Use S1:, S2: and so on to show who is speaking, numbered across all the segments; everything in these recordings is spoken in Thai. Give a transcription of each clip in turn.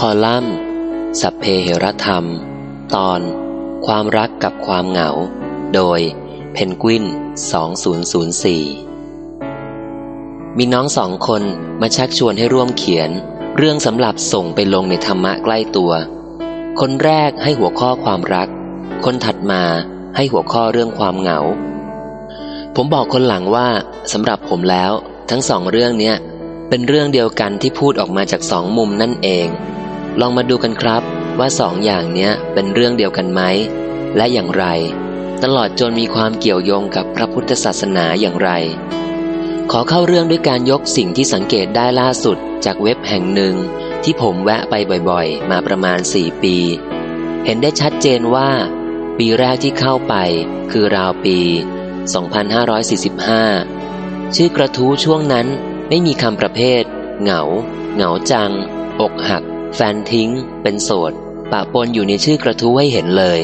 S1: คอลัมน์ สัพเพเหระธรรม ตอน ความรักกับความเหงา โดยเพนกวิน 2004 มีน้องสองคนมาชักชวนให้ร่วมเขียน เรื่องสำหรับส่งไปลงในธรรมะใกล้ตัว คนแรกให้หัวข้อความรัก คนถัดมาให้หัวข้อเรื่องความเหงา ผมบอกคนหลังว่าสำหรับผมแล้ว ทั้งสองเรื่องเนี้ยเป็นเรื่องเดียวกันที่พูดออกมาจากสองมุมนั่นเอง ลองมาดูกันครับ ว่าสองอย่างเนี้ยเป็นเรื่องเดียวกันไหม และอย่างไร ตลอดจนมีความเกี่ยวโยงกับพระพุทธศาสนาอย่างไร ขอเข้าเรื่องด้วยการยกสิ่งที่สังเกตได้ล่าสุดจากเว็บแห่งหนึ่ง ที่ผมแวะไปบ่อยๆ มาประมาณสี่ปี เห็นได้ชัดเจนว่า ปีแรกที่เข้าไปคือราวปี 2545 ชื่อกระทู้ช่วงนั้นไม่มีคำประเภท เหงา เหงาจัง อกหัก แฟนทิ้ง เป็นโสด ปะปนอยู่ในชื่อกระทู้ให้เห็นเลย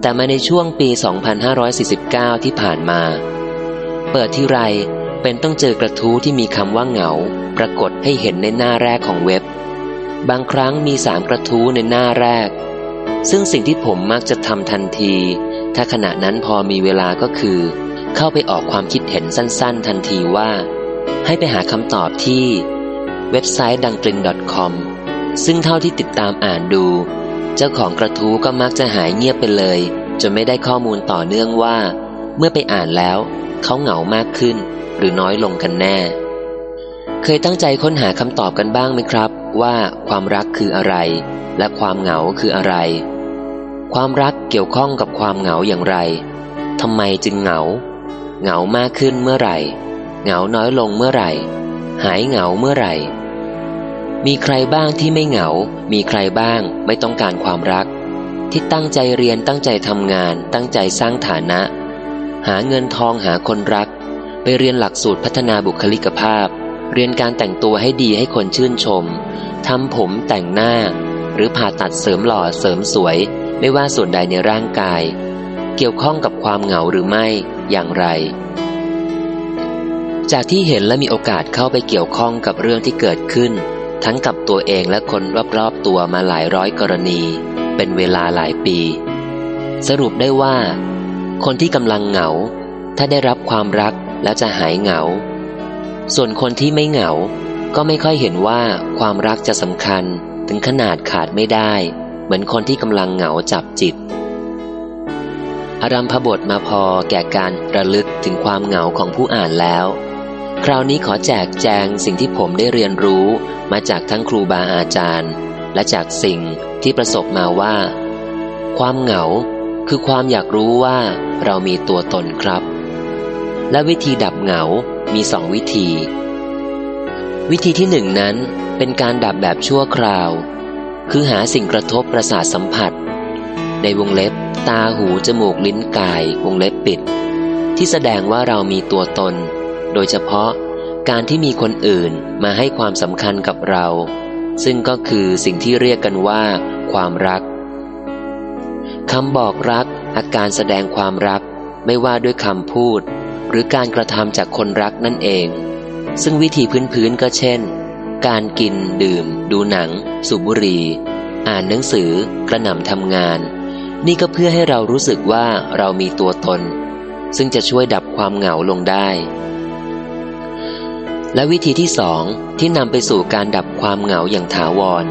S1: แต่มาในช่วงปี 2549 ที่ผ่านมา เปิดที่ไรเป็นต้องเจอกระทู้ที่มีคำว่าเหงา ปรากฏให้เห็นในหน้าแรกของเว็บ บางครั้งมีสามกระทู้ในหน้าแรก ซึ่งสิ่งที่ผมมักจะทำทันที ถ้าขณะนั้นพอมีเวลาก็คือ เข้าไปออกความคิดเห็นสั้นๆ ทันทีว่า ให้ไปหาคำตอบที่ เว็บไซต์ดังกลิน .com ซึ่งเท่าที่ติดตามอ่านดู เจ้าของกระทู้ก็มักจะหายเงียบไปเลย จนไม่ได้ข้อมูลต่อเนื่องว่า เมื่อไปอ่านแล้ว เขาเหงามากขึ้น หรือน้อยลงกันแน่ เคยตั้งใจค้นหาคำตอบกันบ้างไหมครับ ว่าความรักคืออะไร และความเหงาคืออะไร ความรักเกี่ยวข้องกับความเหงาอย่างไรทำไมจึงเหงา เหงามากขึ้นเมื่อไหร่ เหงาน้อยลงเมื่อไหร่ หายเหงาเมื่อไหร่ มีใครบ้างที่ไม่เหงา มีใครบ้างไม่ต้องการความรัก ที่ตั้งใจเรียนตั้งใจทำงาน ตั้งใจสร้างฐานะ หาเงินทองหาคนรัก ไปเรียนหลักสูตรพัฒนาบุคลิกภาพ เรียนการแต่งตัวให้ดีให้คนชื่นชมทำผมแต่งหน้า หรือผ่าตัดเสริมหล่อเสริมสวย ไม่ว่าส่วนใดในร่างกาย เกี่ยวข้องกับความเหงาหรือไม่อย่างไรจากที่เห็นและมีโอกาสเข้าไปเกี่ยวข้องกับเรื่องที่เกิดขึ้น ทั้งกับตัวเองและคนรอบๆตัวมาหลายร้อยกรณี เป็นเวลาหลายปี สรุปได้ว่า คนที่กำลังเหงา ถ้าได้รับความรักแล้วจะหายเหงา ส่วนคนที่ไม่เหงา ก็ไม่ค่อยเห็นว่าความรักจะสำคัญถึงขนาดขาดไม่ได้ เหมือนคนที่กำลังเหงาจับจิตอารัมพบทมาพอแก่การระลึกถึงความเหงาของผู้อ่านแล้ว คราวนี้ขอแจกแจงสิ่งที่ผมได้เรียนรู้มาจากทั้งครูบาอาจารย์ และจากสิ่งที่ประสบมาว่า ความเหงาคือความอยากรู้ว่าเรามีตัวตนครับ และวิธีดับเหงา มีสองวิธี วิธีที่หนึ่งนั้นเป็นการดับแบบชั่วคราว คือหาสิ่งกระทบประสาทสัมผัส ในวงเล็บ ตาหู จมูก ลิ้นกาย วงเล็บปิด ที่แสดงว่าเรามีตัวตน โดยเฉพาะการที่มีคนอื่นมาให้ความสำคัญกับเรา ซึ่งก็คือสิ่งที่เรียกกันว่า ความรักคำบอกรัก อาการแสดงความรัก ไม่ว่าด้วยคำพูด หรือการกระทำจากคนรักนั่นเอง ซึ่งวิธีพื้นๆก็เช่น การกินดื่ม ดูหนัง สูบบุหรี่อ่านหนังสือกระหน่ำทำงาน นี่ก็เพื่อให้เรารู้สึกว่าเรามีตัวตน ซึ่งจะช่วยดับความเหงาลงได้ และวิธีที่สองที่นำไปสู่การดับความเหงาอย่างถาวร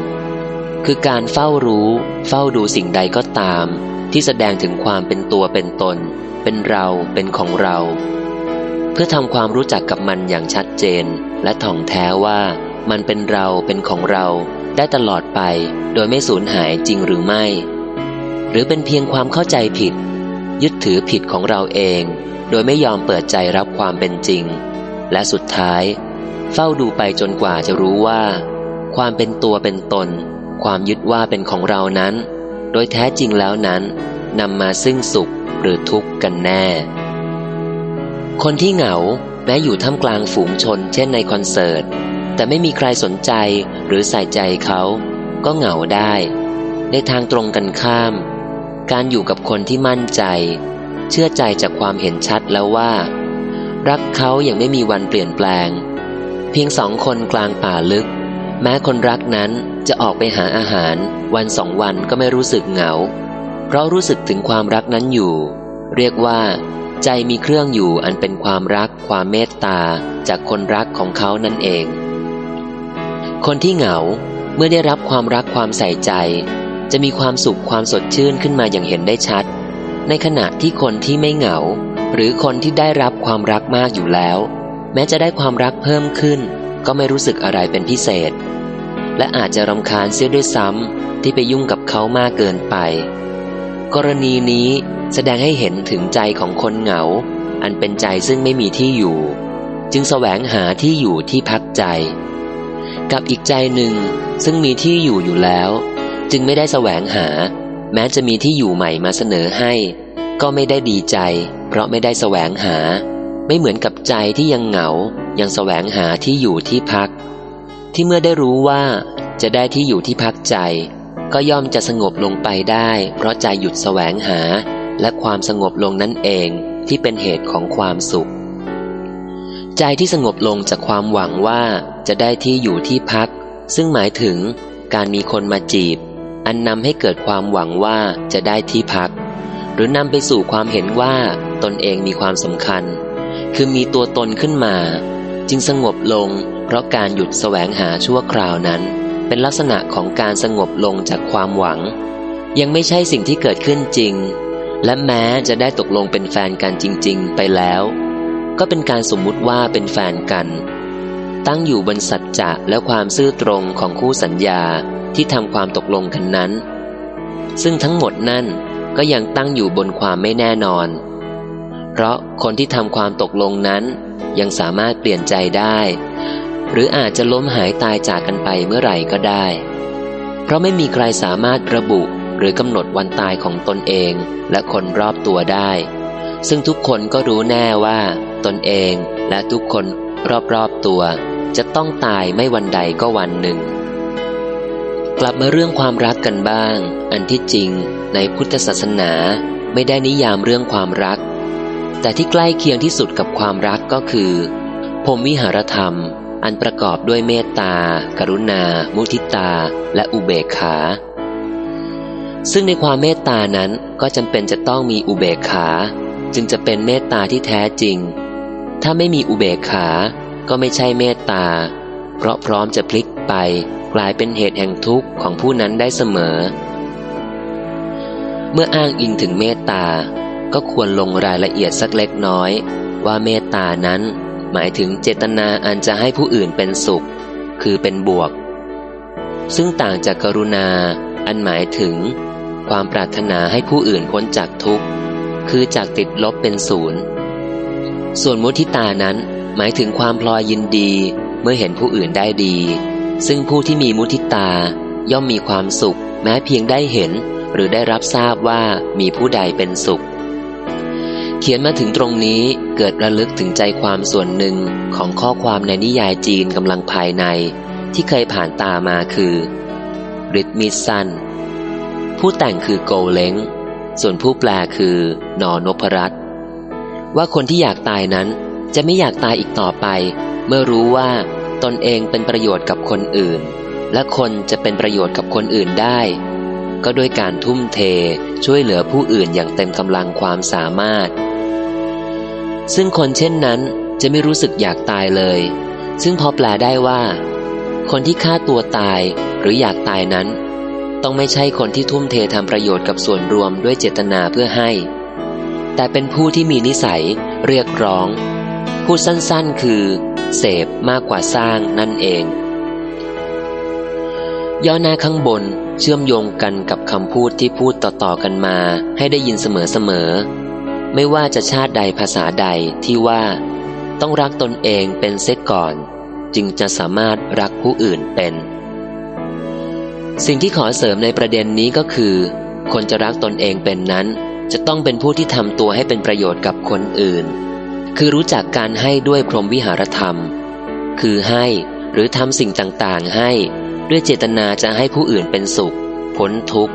S1: คือการเฝ้ารู้ เฝ้าดูสิ่งใดก็ตาม ที่แสดงถึงความเป็นตัวเป็นตน เป็นเราเป็นของเรา เพื่อทำความรู้จักกับมันอย่างชัดเจน และถ่องแท้ว่ามันเป็นเราเป็นของเราได้ตลอดไป โดยไม่สูญหายจริงหรือไม่ หรือเป็นเพียงความเข้าใจผิด ยึดถือผิดของเราเอง โดยไม่ยอมเปิดใจรับความเป็นจริง และสุดท้าย เฝ้าดูไปจนกว่าจะรู้ว่า ความเป็นตัวเป็นตน ความยึดว่าเป็นของเรานั้น โดยแท้จริงแล้วนั้นนำมาซึ่งสุขหรือทุกข์กันแน่ คนที่เหงาแม้อยู่ท่ามกลางฝูงชน เช่นในคอนเสิร์ต แต่ไม่มีใครสนใจหรือใส่ใจเขา ก็เหงาได้ ในทางตรงกันข้าม การอยู่กับคนที่มั่นใจ เชื่อใจจากความเห็นชัดแล้วว่า รักเขาอย่างไม่มีวันเปลี่ยนแปลง เพียงสองคนกลางป่าลึก แม้คนรักนั้นจะออกไปหาอาหาร วันสองวันก็ไม่รู้สึกเหงา เพราะรู้สึกถึงความรักนั้นอยู่ เรียกว่า ใจมีเครื่องอยู่อันเป็นความรักความเมตตาจากคนรักของเขานั่นเอง คนที่เหงาเมื่อได้รับความรักความใส่ใจ จะมีความสุขความสดชื่นขึ้นมาอย่างเห็นได้ชัด ในขณะที่คนที่ไม่เหงา หรือคนที่ได้รับความรักมากอยู่แล้ว แม้จะได้ความรักเพิ่มขึ้น ก็ไม่รู้สึกอะไรเป็นพิเศษ และอาจจะรำคาญเสียด้วยซ้ำที่ไปยุ่งกับเขามากเกินไป กรณีนี้แสดงให้เห็นถึงใจของคนเหงา อันเป็นใจซึ่งไม่มีที่อยู่ จึงแสวงหาที่อยู่ที่พักใจ กับอีกใจหนึ่งซึ่งมีที่อยู่อยู่แล้ว จึงไม่ได้แสวงหา แม้จะมีที่อยู่ใหม่มาเสนอให้ ก็ไม่ได้ดีใจ เพราะไม่ได้แสวงหา ไม่เหมือนกับใจที่ยังเหงา ยังแสวงหาที่อยู่ที่พัก ที่เมื่อได้รู้ว่าจะได้ที่อยู่ที่พักใจ ก็ย่อมจะสงบลงไปได้ เพราะใจหยุดแสวงหา และความสงบลงนั่นเองที่เป็นเหตุของความสุข ใจที่สงบลงจากความหวังว่าจะได้ที่อยู่ที่พัก ซึ่งหมายถึงการมีคนมาจีบ อันนำให้เกิดความหวังว่าจะได้ที่พัก หรือนำไปสู่ความเห็นว่าตนเองมีความสำคัญ คือมีตัวตนขึ้นมา จึงสงบลง เพราะการหยุดแสวงหาชั่วคราวนั้น เป็นลักษณะของการสงบลงจากความหวัง ยังไม่ใช่สิ่งที่เกิดขึ้นจริง และแม้จะได้ตกลงเป็นแฟนกันจริง ๆ ไปแล้ว ก็เป็นการสมมุติว่าเป็นแฟนกัน ตั้งอยู่บนสัจจะและความซื่อตรงของคู่สัญญาที่ทำความตกลงกันนั้น ซึ่งทั้งหมดนั่นก็ยังตั้งอยู่บนความไม่แน่นอน เพราะคนที่ทำความตกลงนั้นยังสามารถเปลี่ยนใจได้ หรืออาจจะล้มหายตายจากกันไปเมื่อไหร่ก็ได้ เพราะไม่มีใครสามารถระบุหรือกำหนดวันตายของตนเองและคนรอบตัวได้ ซึ่งทุกคนก็รู้แน่ว่า ตนเองและทุกคนรอบๆตัว จะต้องตายไม่วันใดก็วันหนึ่ง กลับมาเรื่องความรักกันบ้าง อันที่จริงในพุทธศาสนาไม่ได้นิยามเรื่องความรัก แต่ที่ใกล้เคียงที่สุดกับความรักก็คือพรมวิหารธรรม อันประกอบด้วยเมตตา กรุณา มุทิตา และอุเบกขา ซึ่งในความเมตตานั้นก็จำเป็นจะต้องมีอุเบกขา จึงจะเป็นเมตตาที่แท้จริง ถ้าไม่มีอุเบกขา ก็ไม่ใช่เมตตา เพราะพร้อมจะพลิกไปกลายเป็นเหตุแห่งทุกข์ของผู้นั้นได้เสมอ เมื่ออ้างอิงถึงเมตตา ก็ควรลงรายละเอียดสักเล็กน้อย ว่าเมตตานั้น หมายถึงเจตนาอันจะให้ผู้อื่นเป็นสุข คือเป็นบวก ซึ่งต่างจากกรุณา อันหมายถึง ความปรารถนาให้ผู้อื่นพ้นจากทุกข์ คือจากติดลบเป็นศูนย์ ส่วนมุทิตานั้นหมายถึงความพลอยยินดีเมื่อเห็นผู้อื่นได้ดี ซึ่งผู้ที่มีมุทิตาย่อมมีความสุข แม้เพียงได้เห็น หรือได้รับทราบว่ามีผู้ใดเป็นสุข เขียนมาถึงตรงนี้เกิดระลึกถึงใจความส่วนหนึ่งของข้อความในนิยายจีนกำลังภายใน ที่เคยผ่านตามาคือริทมิสันผู้แต่งคือโกเล้งส่วนผู้แปลคือนอนพรัตว่าคนที่อยากตายนั้นจะไม่อยากตายอีกต่อไป เมื่อรู้ว่าตนเองเป็นประโยชน์กับคนอื่น และคนจะเป็นประโยชน์กับคนอื่นได้ ก็ด้วยการทุ่มเทช่วยเหลือผู้อื่นอย่างเต็มกำลังความสามารถ ซึ่งคนเช่นนั้นจะไม่รู้สึกอยากตายเลย ซึ่งพอแปลได้ว่า คนที่ฆ่าตัวตายหรืออยากตายนั้น ต้องไม่ใช่คนที่ทุ่มเททำประโยชน์กับส่วนรวมด้วยเจตนาเพื่อให้ แต่เป็นผู้ที่มีนิสัยเรียกร้อง พูดสั้นๆคือ เสพมากกว่าสร้างนั่นเอง ย่อหน้าข้างบนเชื่อมโยงกันกับคำพูดที่พูดต่อๆกันมาให้ได้ยินเสมอๆ ไม่ว่าจะชาติใดภาษาใดที่ว่า ต้องรักตนเองเป็นเสียก่อน จึงจะสามารถรักผู้อื่นเป็น สิ่งที่ขอเสริมในประเด็นนี้ก็คือ คนจะรักตนเองเป็นนั้น จะต้องเป็นผู้ที่ทำตัวให้เป็นประโยชน์กับคนอื่น คือรู้จักการให้ด้วยพรหมวิหารธรรม คือให้หรือทำสิ่งต่างๆให้ด้วยเจตนาจะให้ผู้อื่นเป็นสุขพ้นทุกข์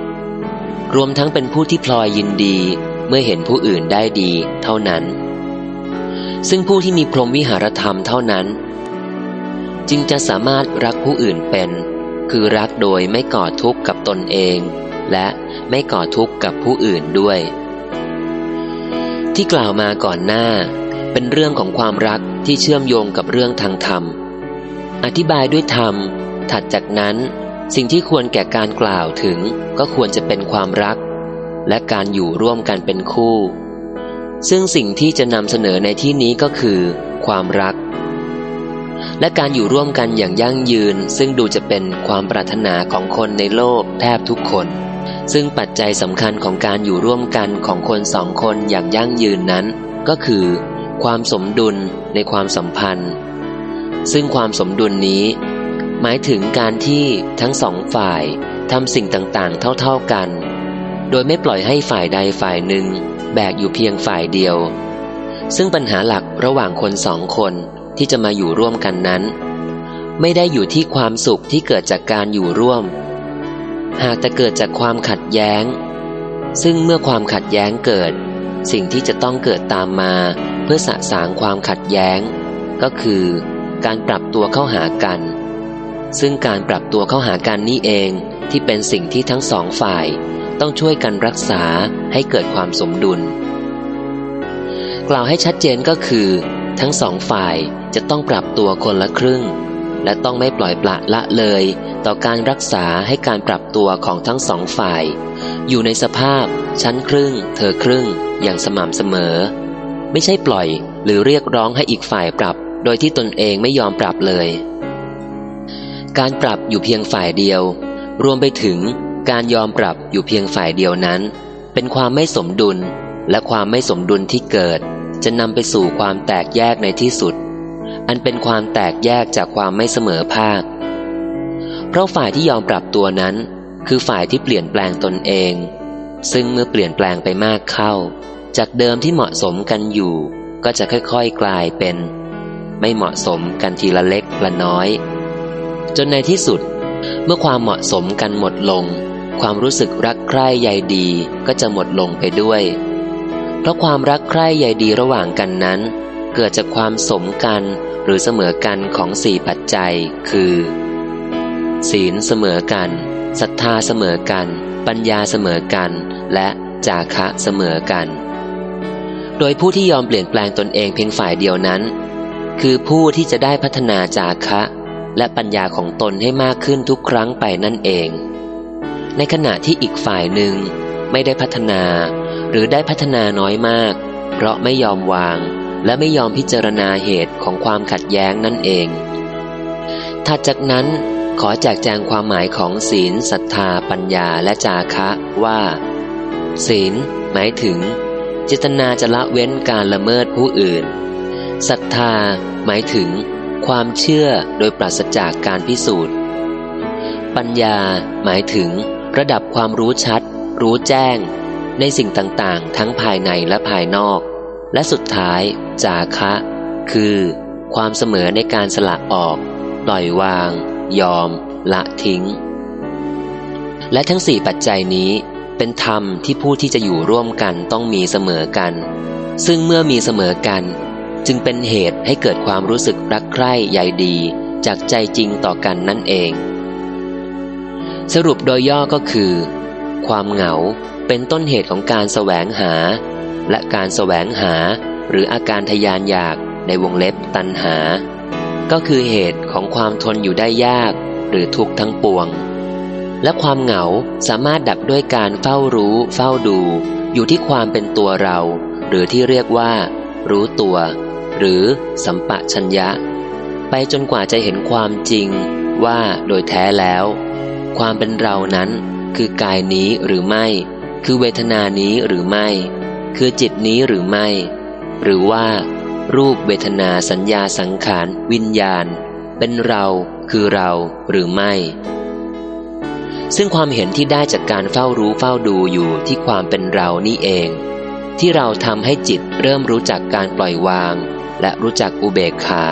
S1: รวมทั้งเป็นผู้ที่พลอยยินดี เมื่อเห็นผู้อื่นได้ดีเท่านั้น ซึ่งผู้ที่มีพรหมวิหารธรรมเท่านั้น จึงจะสามารถรักผู้อื่นเป็น คือรักโดยไม่ก่อทุกข์กับตนเอง และไม่ก่อทุกข์กับผู้อื่นด้วย ที่กล่าวมาก่อนหน้า เป็นเรื่องของความรักที่เชื่อมโยงกับเรื่องทางธรรม อธิบายด้วยธรรม ถัดจากนั้นสิ่งที่ควรแก่การกล่าวถึงก็ควรจะเป็นความรัก และการอยู่ร่วมกันเป็นคู่ ซึ่งสิ่งที่จะนำเสนอในที่นี้ก็คือ ความรัก และการอยู่ร่วมกันอย่างยั่งยืน ซึ่งดูจะเป็นความปรารถนาของคนในโลกแทบทุกคน ซึ่งปัจจัยสำคัญของการอยู่ร่วมกันของคนสองคนอย่างยั่งยืนนั้น ก็คือ ความสมดุลในความสัมพันธ์ ซึ่งความสมดุลนี้ หมายถึงการที่ทั้งสองฝ่ายทำสิ่งต่างๆ เท่า ๆกัน โดยไม่ปล่อยให้ฝ่ายใดฝ่ายหนึ่ง แบกอยู่เพียงฝ่ายเดียว ซึ่งปัญหาหลักระหว่างคนสองคนที่จะมาอยู่ร่วมกันนั้น ไม่ได้อยู่ที่ความสุขที่เกิดจากการอยู่ร่วม หากแต่เกิดจากความขัดแย้ง ซึ่งเมื่อความขัดแย้งเกิด สิ่งที่จะต้องเกิดตามมา เพื่อสะสางความขัดแย้ง ก็คือการปรับตัวเข้าหากัน ซึ่งการปรับตัวเข้าหากันนี่เองที่เป็นสิ่งที่ทั้งสองฝ่าย ต้องช่วยกันรักษาให้เกิดความสมดุล กล่าวให้ชัดเจนก็คือ ทั้งสองฝ่ายจะต้องปรับตัวคนละครึ่ง และต้องไม่ปล่อยปละละเลย ต่อการรักษาให้การปรับตัวของทั้งสองฝ่าย อยู่ในสภาพ ชั้นครึ่ง เธอครึ่ง อย่างสม่ำเสมอ ไม่ใช่ปล่อยหรือเรียกร้องให้อีกฝ่ายปรับ โดยที่ตนเองไม่ยอมปรับเลย การปรับอยู่เพียงฝ่ายเดียว รวมไปถึง การยอมปรับอยู่เพียงฝ่ายเดียวนั้น เป็นความไม่สมดุลและความไม่สมดุลที่เกิด จะนำไปสู่ความแตกแยกในที่สุด อันเป็นความแตกแยกจากความไม่เสมอภาค เพราะฝ่ายที่ยอมปรับตัวนั้น คือฝ่ายที่เปลี่ยนแปลงตนเอง ซึ่งเมื่อเปลี่ยนแปลงไปมากเข้า จากเดิมที่เหมาะสมกันอยู่ ก็จะค่อยๆกลายเป็น ไม่เหมาะสมกันทีละเล็กละน้อย จนในที่สุดเมื่อความเหมาะสมกันหมดลง ความรู้สึกรักใคร่ใยดีก็จะหมดลงไปด้วย เพราะความรักใคร่ใยดีระหว่างกันนั้น เกิดจากความสมกันหรือเสมอกันของสี่ปัจจัย คือ ศีลเสมอกันศรัทธาเสมอกัน ปัญญาเสมอกัน และจาคะเสมอกัน โดยผู้ที่ยอมเปลี่ยนแปลงตนเองเพียงฝ่ายเดียวนั้น คือผู้ที่จะได้พัฒนาจาคะ และปัญญาของตนให้มากขึ้นทุกครั้งไปนั่นเอง ในขณะที่อีกฝ่ายหนึ่งไม่ได้พัฒนา หรือได้พัฒนาน้อยมาก เพราะไม่ยอมวาง และไม่ยอมพิจารณาเหตุของความขัดแย้งนั่นเองถัดจากนั้นขอแจกแจงความหมายของศีลศรัทธา ปัญญาและจาคะว่า ศีล หมายถึง เจตนาจะละเว้นการละเมิดผู้อื่นศรัทธา หมายถึง ความเชื่อโดยปราศจากการพิสูจน์ ปัญญา หมายถึง ระดับความรู้ชัด รู้แจ้ง ในสิ่งต่างๆ ทั้งภายในและภายนอก และสุดท้าย จาคะ คือ ความเสมอในการสละออก ปล่อยวาง ยอม ละทิ้ง และทั้งสี่ปัจจัยนี้เป็นธรรมที่ผู้ที่จะอยู่ร่วมกันต้องมีเสมอกัน ซึ่งเมื่อมีเสมอกัน จึงเป็นเหตุให้เกิดความรู้สึกรักใคร่ใยดี จากใจจริงต่อกันนั่นเอง สรุปโดยย่อก็คือ ความเหงาเป็นต้นเหตุของการแสวงหา และการแสวงหา หรืออาการทยานอยากในวงเล็บตันหา ก็คือเหตุของความทนอยู่ได้ยาก หรือทุกข์ทั้งปวง และความเหงาสามารถดับด้วยการเฝ้ารู้ เฝ้าดู อยู่ที่ความเป็นตัวเรา หรือที่เรียกว่า รู้ตัว หรือสัมปะชัญญะ ไปจนกว่าจะเห็นความจริงว่าโดยแท้แล้ว ความเป็นเรานั้น คือกายนี้หรือไม่ คือเวทนานี้หรือไม่ คือจิตนี้หรือไม่ หรือว่า รูปเวทนาสัญญาสังขาร วิญญาณ เป็นเราคือเราหรือไม่ ซึ่งความเห็นที่ได้จากการเฝ้ารู้เฝ้าดูอยู่ที่ความเป็นเรานี่เอง ที่เราทำให้จิตเริ่มรู้จักการปล่อยวาง และรู้จักอุเบกขา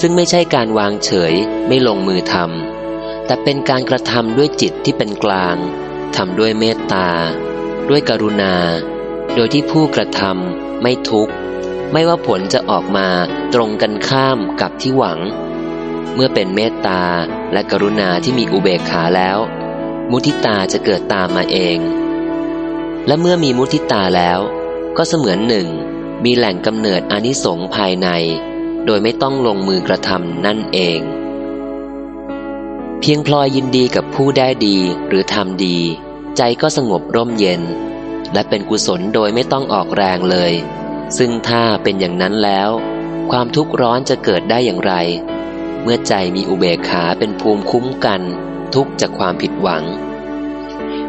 S1: ซึ่งไม่ใช่การวางเฉยไม่ลงมือทำ แต่เป็นการกระทำด้วยจิตที่เป็นกลางทำด้วยเมตตา ด้วยกรุณา โดยที่ผู้กระทำไม่ทุกข์ ไม่ว่าผลจะออกมาตรงกันข้ามกับที่หวัง เมื่อเป็นเมตตาและกรุณาที่มีอุเบกขาแล้ว มุทิตาจะเกิดตามมาเอง และเมื่อมีมุทิตาแล้ว ก็เสมือนหนึ่ง มีแหล่งกำเนิดอนิสงส์ภายใน โดยไม่ต้องลงมือกระทำนั่นเอง พียงพลอยยินดีกับผู้ได้ดีหรือทำดี ใจก็สงบร่มเย็น และเป็นกุศลโดยไม่ต้องออกแรงเลย ซึ่งถ้าเป็นอย่างนั้นแล้ว ความทุกข์ร้อนจะเกิดได้อย่างไร เมื่อใจมีอุเบกขาเป็นภูมิคุ้มกัน ทุกจากความผิดหวัง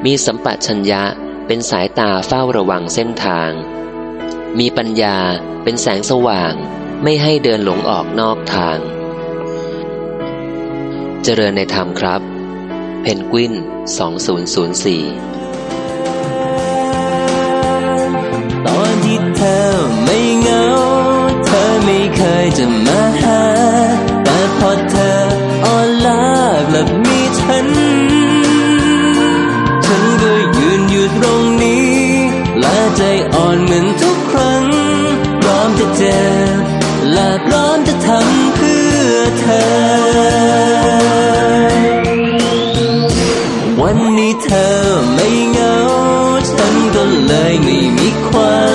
S1: มีสัมปชัญญะเป็นสายตาเฝ้าระวังเส้นทาง มีปัญญาเป็นแสงสว่าง ไม่ให้เดินหลงออกนอกทาง เจริญในธรรมครับ เพนกวิน 2004
S2: ตอนที่เธอ วันนี้เธอไม่เหงา ฉันก็เลยไม่มีความ